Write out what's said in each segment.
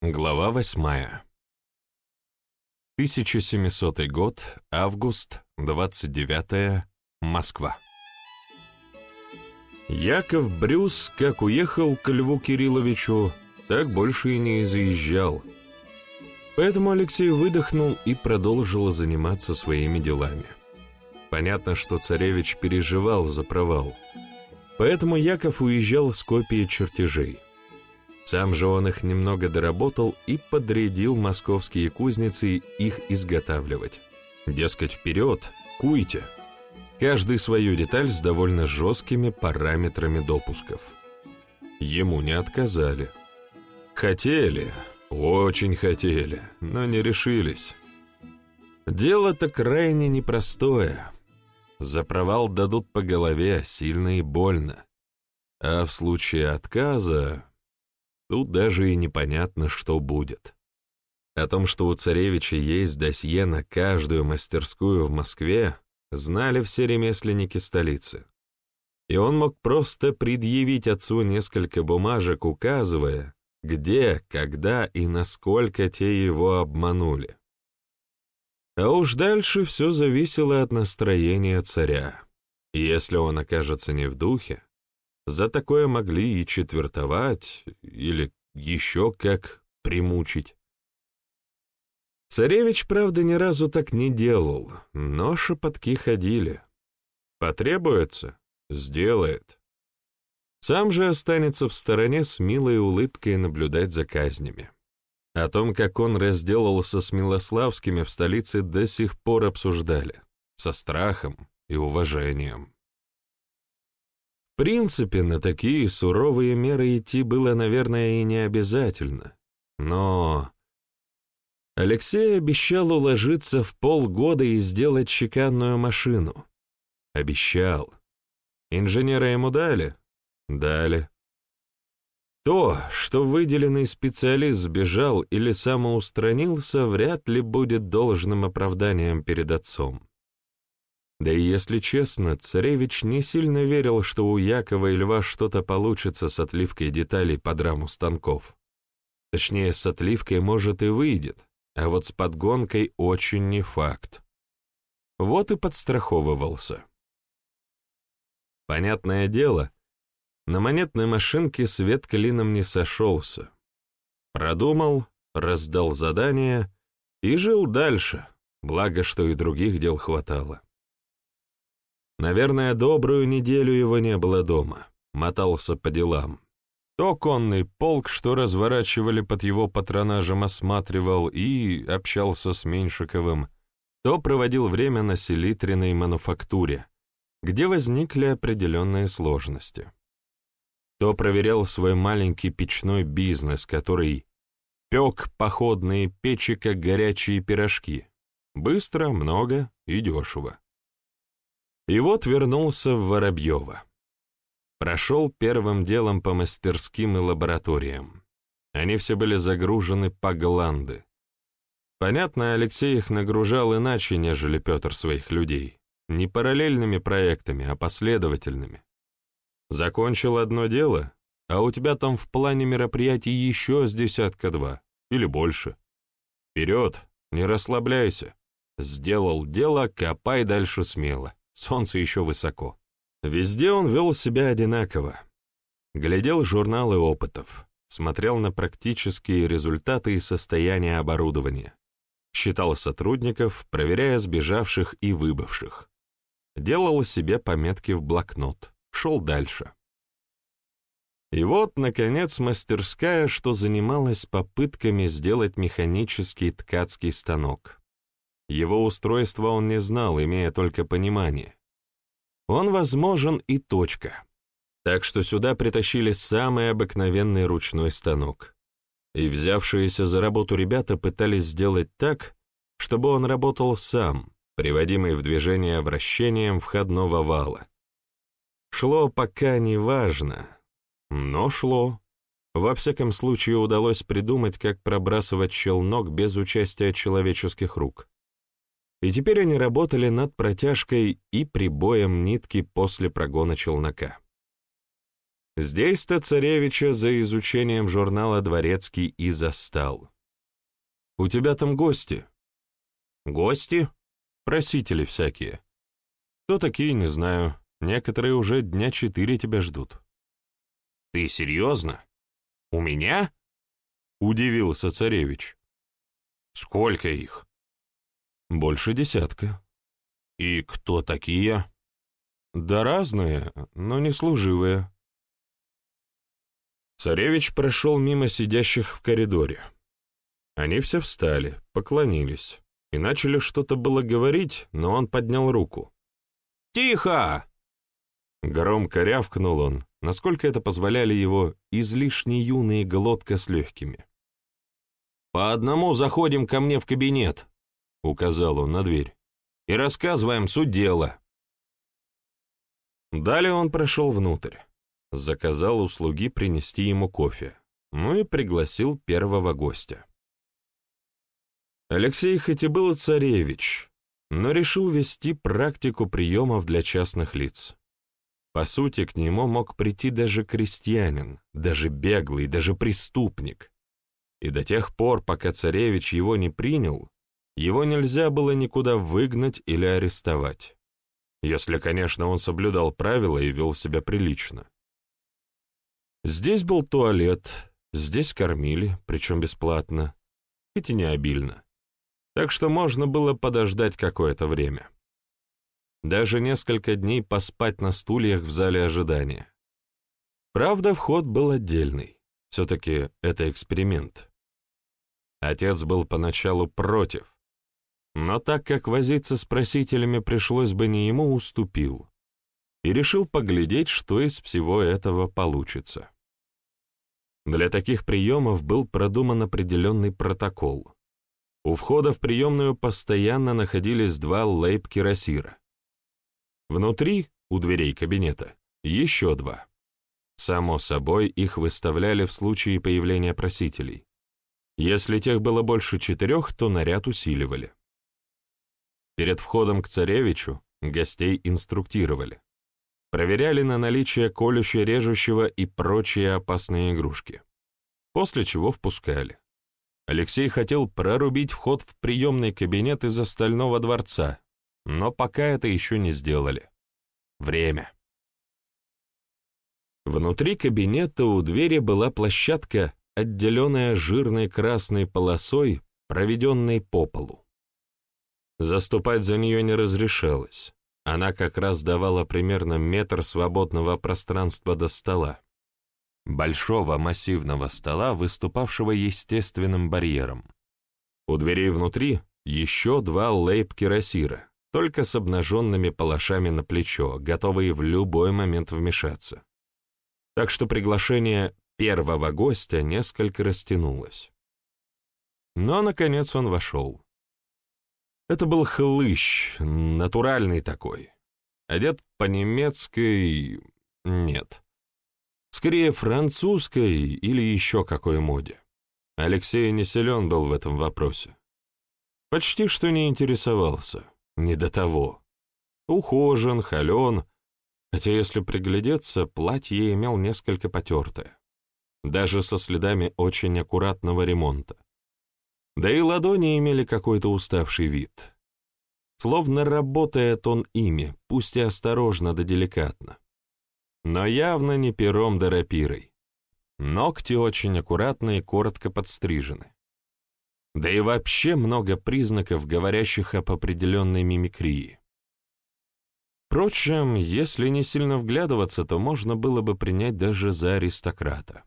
Глава восьмая. 1700 год, август, 29 Москва. Яков Брюс, как уехал к Льву Кирилловичу, так больше и не заезжал. Поэтому Алексей выдохнул и продолжил заниматься своими делами. Понятно, что царевич переживал за провал. Поэтому Яков уезжал с копией чертежей. Сам же он их немного доработал и подрядил московские кузницы их изготавливать. Дескать, вперед, куйте. Каждый свою деталь с довольно жесткими параметрами допусков. Ему не отказали. Хотели, очень хотели, но не решились. Дело-то крайне непростое. За провал дадут по голове сильно и больно. А в случае отказа Тут даже и непонятно, что будет. О том, что у царевича есть досье на каждую мастерскую в Москве, знали все ремесленники столицы. И он мог просто предъявить отцу несколько бумажек, указывая, где, когда и насколько те его обманули. А уж дальше все зависело от настроения царя. Если он окажется не в духе, за такое могли и четвертовать, или еще как примучить. Царевич, правда, ни разу так не делал, но шепотки ходили. Потребуется — сделает. Сам же останется в стороне с милой улыбкой наблюдать за казнями. О том, как он разделался с Милославскими в столице, до сих пор обсуждали, со страхом и уважением принципе, на такие суровые меры идти было, наверное, и не обязательно. Но Алексей обещал уложиться в полгода и сделать чеканную машину. Обещал. Инженера ему дали? Дали. То, что выделенный специалист сбежал или самоустранился, вряд ли будет должным оправданием перед отцом. Да и если честно, царевич не сильно верил, что у Якова и Льва что-то получится с отливкой деталей под раму станков. Точнее, с отливкой, может, и выйдет, а вот с подгонкой очень не факт. Вот и подстраховывался. Понятное дело, на монетной машинке свет клином не сошелся. Продумал, раздал задание и жил дальше, благо, что и других дел хватало. Наверное, добрую неделю его не было дома, мотался по делам. То конный полк, что разворачивали под его патронажем, осматривал и общался с Меньшиковым, то проводил время на селитренной мануфактуре, где возникли определенные сложности. То проверял свой маленький печной бизнес, который пек походные печи, как горячие пирожки. Быстро, много и дешево. И вот вернулся в Воробьево. Прошел первым делом по мастерским и лабораториям. Они все были загружены по гланды. Понятно, Алексей их нагружал иначе, нежели Петр своих людей. Не параллельными проектами, а последовательными. Закончил одно дело, а у тебя там в плане мероприятий еще с десятка два, или больше. Вперед, не расслабляйся. Сделал дело, копай дальше смело. Солнце еще высоко. Везде он вел себя одинаково. Глядел журналы опытов, смотрел на практические результаты и состояние оборудования, считал сотрудников, проверяя сбежавших и выбывших. Делал себе пометки в блокнот, шел дальше. И вот, наконец, мастерская, что занималась попытками сделать механический ткацкий станок. Его устройство он не знал, имея только понимание. Он возможен и точка. Так что сюда притащили самый обыкновенный ручной станок. И взявшиеся за работу ребята пытались сделать так, чтобы он работал сам, приводимый в движение вращением входного вала. Шло пока не важно, но шло. Во всяком случае удалось придумать, как пробрасывать челнок без участия человеческих рук и теперь они работали над протяжкой и прибоем нитки после прогона челнока. Здесь-то царевича за изучением журнала «Дворецкий» и застал. «У тебя там гости». «Гости?» «Просители всякие». «Кто такие, не знаю. Некоторые уже дня четыре тебя ждут». «Ты серьезно? У меня?» — удивился царевич. «Сколько их?» «Больше десятка». «И кто такие?» «Да разные, но не служивые». Царевич прошел мимо сидящих в коридоре. Они все встали, поклонились и начали что-то было говорить, но он поднял руку. «Тихо!» Громко рявкнул он, насколько это позволяли его излишне юные глотка с легкими. «По одному заходим ко мне в кабинет», — указал он на дверь, — «и рассказываем суть дела». Далее он прошел внутрь, заказал услуги принести ему кофе, ну и пригласил первого гостя. Алексей хоть и был царевич, но решил вести практику приемов для частных лиц. По сути, к нему мог прийти даже крестьянин, даже беглый, даже преступник. И до тех пор, пока царевич его не принял, его нельзя было никуда выгнать или арестовать. Если, конечно, он соблюдал правила и вел себя прилично. Здесь был туалет, здесь кормили, причем бесплатно, хоть и не обильно так что можно было подождать какое-то время. Даже несколько дней поспать на стульях в зале ожидания. Правда, вход был отдельный. Все-таки это эксперимент. Отец был поначалу против, но так как возиться с просителями пришлось бы не ему, уступил и решил поглядеть, что из всего этого получится. Для таких приемов был продуман определенный протокол. У входа в приемную постоянно находились два лейб-кирасира. Внутри, у дверей кабинета, еще два. Само собой, их выставляли в случае появления просителей. Если тех было больше четырех, то наряд усиливали. Перед входом к царевичу гостей инструктировали. Проверяли на наличие колюще-режущего и прочие опасные игрушки. После чего впускали. Алексей хотел прорубить вход в приемный кабинет из остального дворца, но пока это еще не сделали. Время. Внутри кабинета у двери была площадка, отделенная жирной красной полосой, проведенной по полу. Заступать за нее не разрешалось. Она как раз давала примерно метр свободного пространства до стола большого массивного стола, выступавшего естественным барьером. У дверей внутри еще два лейб-кирасира, только с обнаженными палашами на плечо, готовые в любой момент вмешаться. Так что приглашение первого гостя несколько растянулось. Но, наконец, он вошел. Это был хлыщ, натуральный такой. Одет по-немецки... нет скорее французской или еще какой моде. Алексей не силен был в этом вопросе. Почти что не интересовался, не до того. Ухожен, холен, хотя если приглядеться, платье имел несколько потертое, даже со следами очень аккуратного ремонта. Да и ладони имели какой-то уставший вид. Словно работает он ими, пусть и осторожно да деликатно но явно не пером да рапирой. Ногти очень аккуратно и коротко подстрижены. Да и вообще много признаков, говорящих об определенной мимикрии. Впрочем, если не сильно вглядываться, то можно было бы принять даже за аристократа.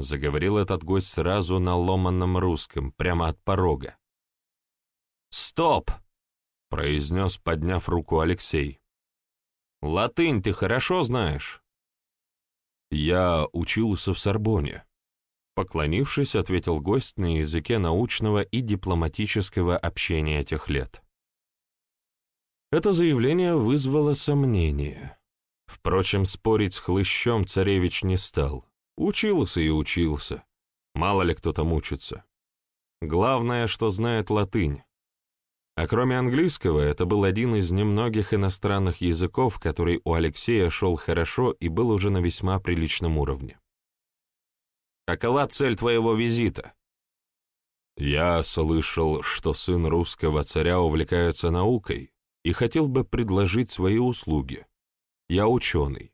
Заговорил этот гость сразу на ломанном русском, прямо от порога. «Стоп!» — произнес, подняв руку Алексей. Латынь ты хорошо знаешь?» «Я учился в Сорбоне», — поклонившись, ответил гость на языке научного и дипломатического общения тех лет. Это заявление вызвало сомнение. Впрочем, спорить с хлыщом царевич не стал. Учился и учился. Мало ли кто там учится. Главное, что знает латынь. А кроме английского, это был один из немногих иностранных языков, который у Алексея шел хорошо и был уже на весьма приличном уровне. «Какова цель твоего визита?» «Я слышал, что сын русского царя увлекается наукой и хотел бы предложить свои услуги. Я ученый».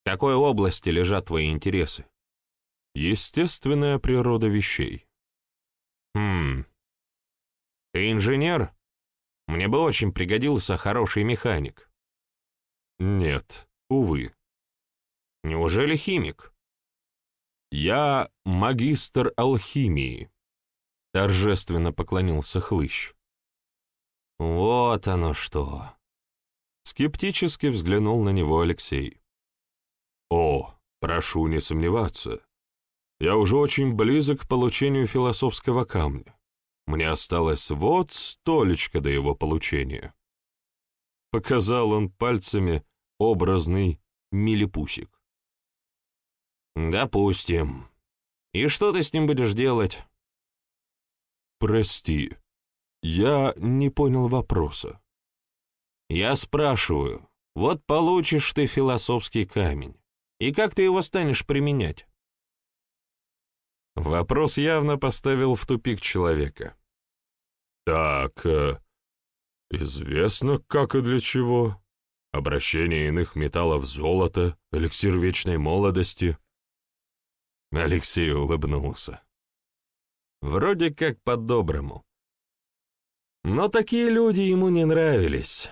«В какой области лежат твои интересы?» «Естественная природа вещей». «Хм, «Ты инженер? Мне бы очень пригодился хороший механик». «Нет, увы». «Неужели химик?» «Я магистр алхимии», — торжественно поклонился Хлыщ. «Вот оно что!» Скептически взглянул на него Алексей. «О, прошу не сомневаться. Я уже очень близок к получению философского камня. Мне осталось вот столечко до его получения. Показал он пальцами образный милипусик. «Допустим. И что ты с ним будешь делать?» «Прости, я не понял вопроса». «Я спрашиваю, вот получишь ты философский камень, и как ты его станешь применять?» Вопрос явно поставил в тупик человека. Так, э, известно, как и для чего. Обращение иных металлов в золото, эликсир вечной молодости. Алексей улыбнулся. Вроде как по-доброму. Но такие люди ему не нравились.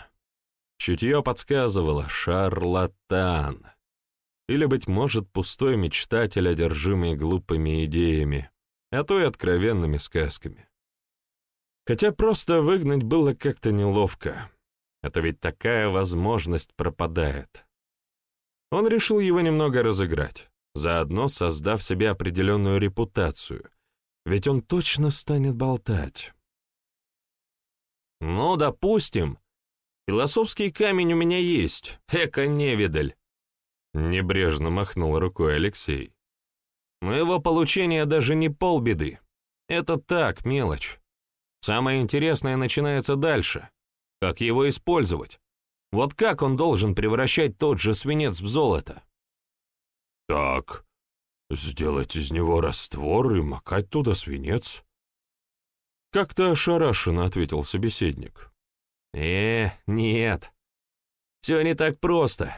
Чутье подсказывало «шарлатан». Или, быть может, пустой мечтатель, одержимый глупыми идеями, а то и откровенными сказками. Хотя просто выгнать было как-то неловко. Это ведь такая возможность пропадает. Он решил его немного разыграть, заодно создав себе определенную репутацию, ведь он точно станет болтать. «Ну, допустим. Философский камень у меня есть. Эко-невидаль!» Небрежно махнул рукой Алексей. «Но его получение даже не полбеды. Это так, мелочь. Самое интересное начинается дальше. Как его использовать? Вот как он должен превращать тот же свинец в золото? Так, сделать из него раствор и макать туда свинец. Как-то ошарашенно ответил собеседник. Э, нет. Все не так просто.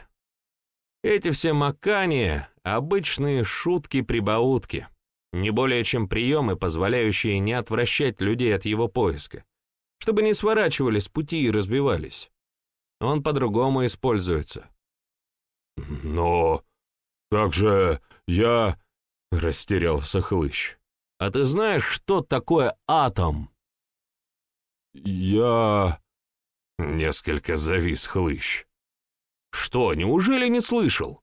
Эти все макания — обычные шутки-прибаутки не более чем приемы, позволяющие не отвращать людей от его поиска, чтобы не сворачивали с пути и разбивались. Он по-другому используется. «Но как же я...» — растерялся Хлыщ. «А ты знаешь, что такое атом?» «Я...» — несколько завис Хлыщ. «Что, неужели не слышал?»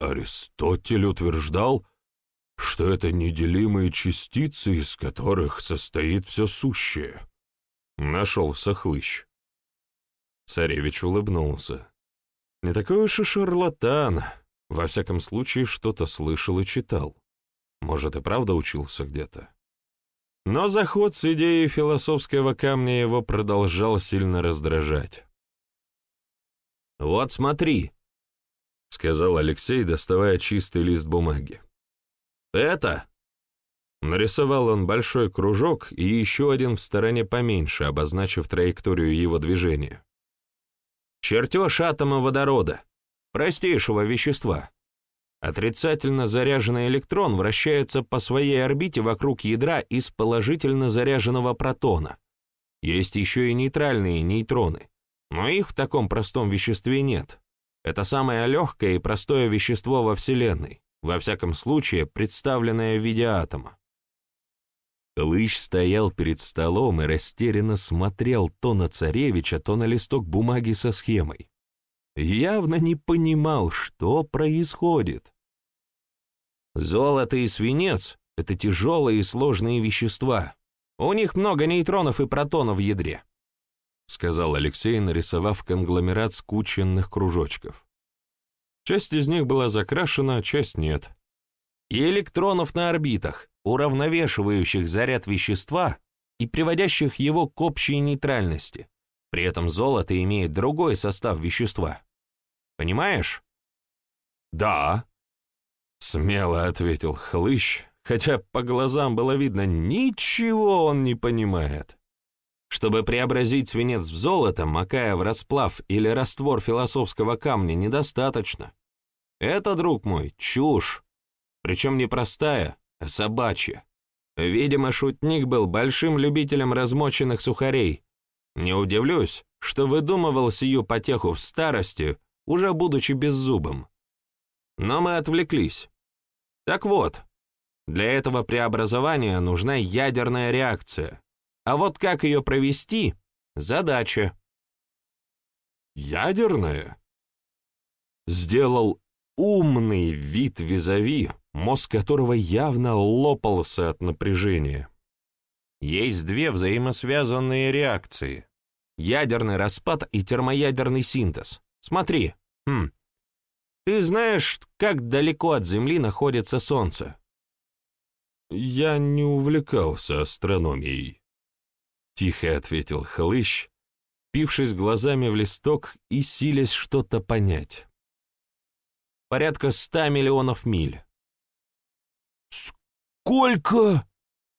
Аристотель утверждал, что это неделимые частицы, из которых состоит все сущее. Нашелся хлыщ. Царевич улыбнулся. Не такой уж и шарлатан. Во всяком случае, что-то слышал и читал. Может, и правда учился где-то. Но заход с идеей философского камня его продолжал сильно раздражать. «Вот смотри», — сказал Алексей, доставая чистый лист бумаги. «Это?» Нарисовал он большой кружок и еще один в стороне поменьше, обозначив траекторию его движения. «Чертеж атома водорода, простейшего вещества. Отрицательно заряженный электрон вращается по своей орбите вокруг ядра из положительно заряженного протона. Есть еще и нейтральные нейтроны, но их в таком простом веществе нет. Это самое легкое и простое вещество во Вселенной во всяком случае представленная в виде атома. Лыж стоял перед столом и растерянно смотрел то на царевича, то на листок бумаги со схемой. Явно не понимал, что происходит. Золото и свинец — это тяжелые и сложные вещества. У них много нейтронов и протонов в ядре, — сказал Алексей, нарисовав конгломерат скученных кружочков. Часть из них была закрашена, часть нет. И электронов на орбитах, уравновешивающих заряд вещества, и приводящих его к общей нейтральности. При этом золото имеет другой состав вещества. Понимаешь? «Да», — смело ответил Хлыщ, хотя по глазам было видно, ничего он не понимает. Чтобы преобразить свинец в золото, макая в расплав или раствор философского камня, недостаточно. Это, друг мой, чушь, причем не простая, а собачья. Видимо, шутник был большим любителем размоченных сухарей. Не удивлюсь, что выдумывал сию потеху в старости, уже будучи беззубым. Но мы отвлеклись. Так вот, для этого преобразования нужна ядерная реакция. А вот как ее провести — задача. «Ядерная?» Сделал умный вид визави, мозг которого явно лопался от напряжения. Есть две взаимосвязанные реакции — ядерный распад и термоядерный синтез. Смотри, хм, ты знаешь, как далеко от Земли находится Солнце? Я не увлекался астрономией. Тихо ответил Хлыщ, пившись глазами в листок и силясь что-то понять. Порядка ста миллионов миль. «Сколько?»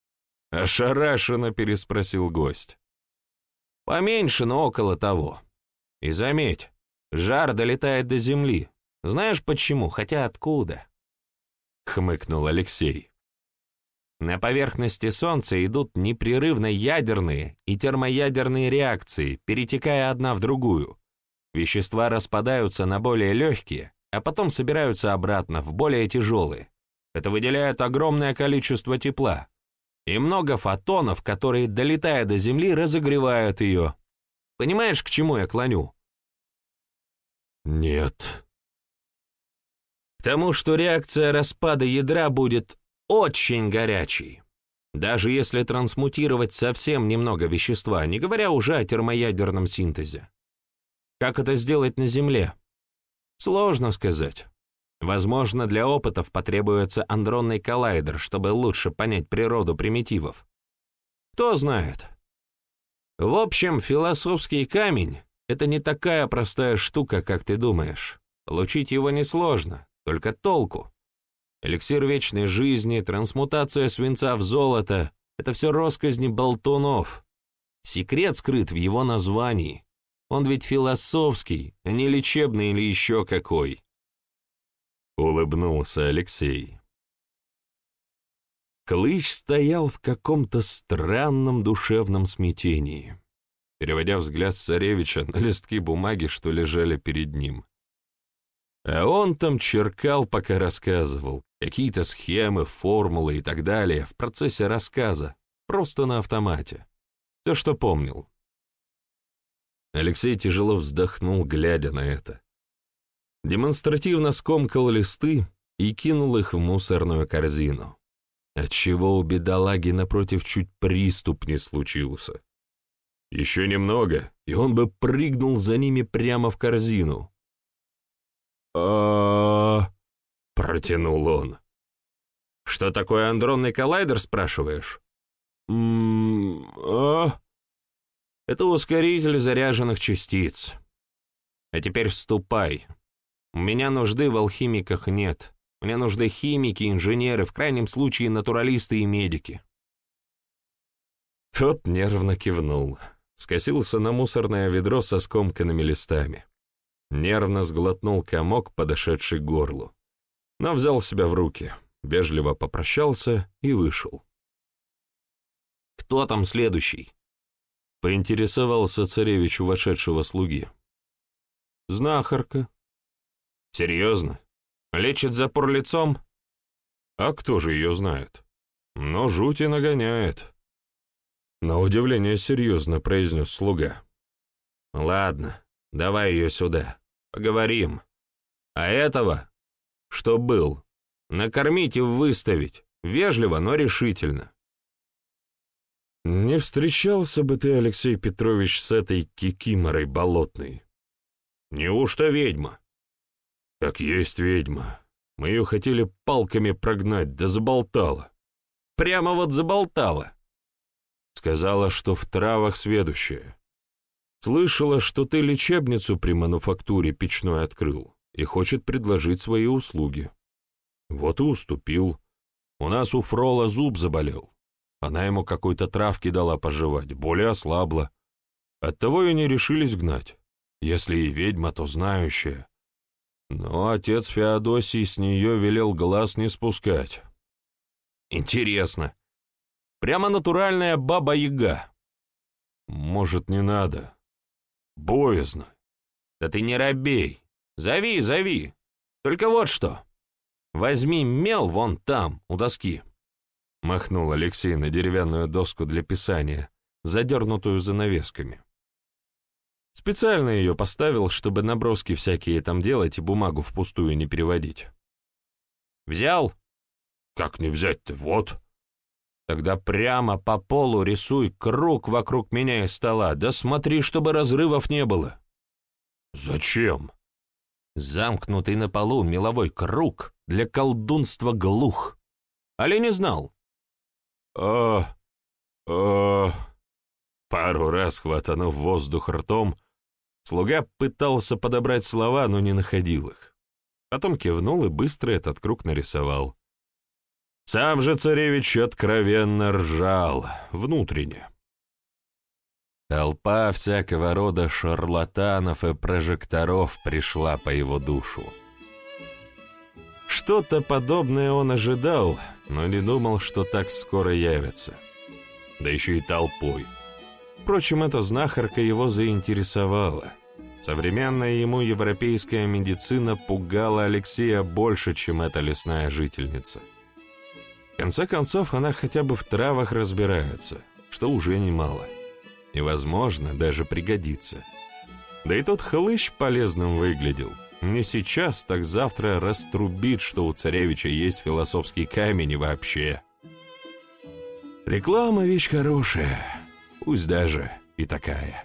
— ошарашенно переспросил гость. «Поменьше, но около того. И заметь, жар долетает до Земли, знаешь почему, хотя откуда?» — хмыкнул Алексей. На поверхности Солнца идут непрерывно ядерные и термоядерные реакции, перетекая одна в другую. Вещества распадаются на более легкие, а потом собираются обратно в более тяжелые. Это выделяет огромное количество тепла. И много фотонов, которые, долетая до Земли, разогревают ее. Понимаешь, к чему я клоню? «Нет», тому, что реакция распада ядра будет очень горячей. Даже если трансмутировать совсем немного вещества, не говоря уже о термоядерном синтезе. Как это сделать на Земле? Сложно сказать. Возможно, для опытов потребуется андронный коллайдер, чтобы лучше понять природу примитивов. Кто знает. В общем, философский камень — это не такая простая штука, как ты думаешь. Получить его несложно. Только толку. Эликсир вечной жизни, трансмутация свинца в золото — это все росказни болтунов. Секрет скрыт в его названии. Он ведь философский, а не лечебный или еще какой. Улыбнулся Алексей. Клыч стоял в каком-то странном душевном смятении, переводя взгляд царевича на листки бумаги, что лежали перед ним. А он там черкал, пока рассказывал, какие-то схемы, формулы и так далее в процессе рассказа, просто на автомате. Все, что помнил. Алексей тяжело вздохнул, глядя на это. Демонстративно скомкал листы и кинул их в мусорную корзину. Отчего у бедолаги напротив чуть приступ не случился. Еще немного, и он бы прыгнул за ними прямо в корзину, а протянул он. «Что такое андронный коллайдер, спрашиваешь?» «М-а...» «Это ускоритель заряженных частиц. А теперь вступай. У меня нужды в алхимиках нет. Мне нужны химики, инженеры, в крайнем случае натуралисты и медики». Тот нервно кивнул, скосился на мусорное ведро со скомканными листами нервно сглотнул комок, подошедший к горлу, но взял себя в руки, вежливо попрощался и вышел. «Кто там следующий?» — поинтересовался царевич у вошедшего слуги. «Знахарка». «Серьезно? Лечит запор лицом?» «А кто же ее знает? Но жути нагоняет». На удивление серьезно произнес слуга. «Ладно, давай ее сюда». Поговорим. А этого, что был, накормить и выставить, вежливо, но решительно. Не встречался бы ты, Алексей Петрович, с этой кикиморой болотной. Неужто ведьма? Как есть ведьма. Мы ее хотели палками прогнать, да заболтала. Прямо вот заболтала. Сказала, что в травах сведущая. Слышала, что ты лечебницу при мануфактуре печной открыл и хочет предложить свои услуги. Вот и уступил. У нас у Фрола зуб заболел. Она ему какой-то травки дала пожевать, более ослабла. Оттого и не решились гнать. Если и ведьма, то знающая. Но отец Феодосий с нее велел глаз не спускать. Интересно. Прямо натуральная баба-яга. Может, не надо. Боязно. Да ты не робей. Зови, зови. Только вот что. Возьми мел вон там, у доски. Махнул Алексей на деревянную доску для писания, задернутую занавесками. Специально ее поставил, чтобы наброски всякие там делать и бумагу впустую не переводить. «Взял?» «Как не взять-то? Вот». «Тогда прямо по полу рисуй круг вокруг меня и стола, да смотри, чтобы разрывов не было». «Зачем?» «Замкнутый на полу меловой круг для колдунства глух. Али не знал?» «А... а...» Пару раз, хватанув воздух ртом, Слуга пытался подобрать слова, но не находил их. Потом кивнул и быстро этот круг нарисовал. Сам же царевич откровенно ржал, внутренне. Толпа всякого рода шарлатанов и прожекторов пришла по его душу. Что-то подобное он ожидал, но не думал, что так скоро явится. Да еще и толпой. Впрочем, эта знахарка его заинтересовала. Современная ему европейская медицина пугала Алексея больше, чем эта лесная жительница. В конце концов, она хотя бы в травах разбирается, что уже немало. И, возможно, даже пригодится. Да и тот хлыщ полезным выглядел. Не сейчас, так завтра раструбит, что у царевича есть философский камень вообще. Реклама — вещь хорошая пусть даже и такая.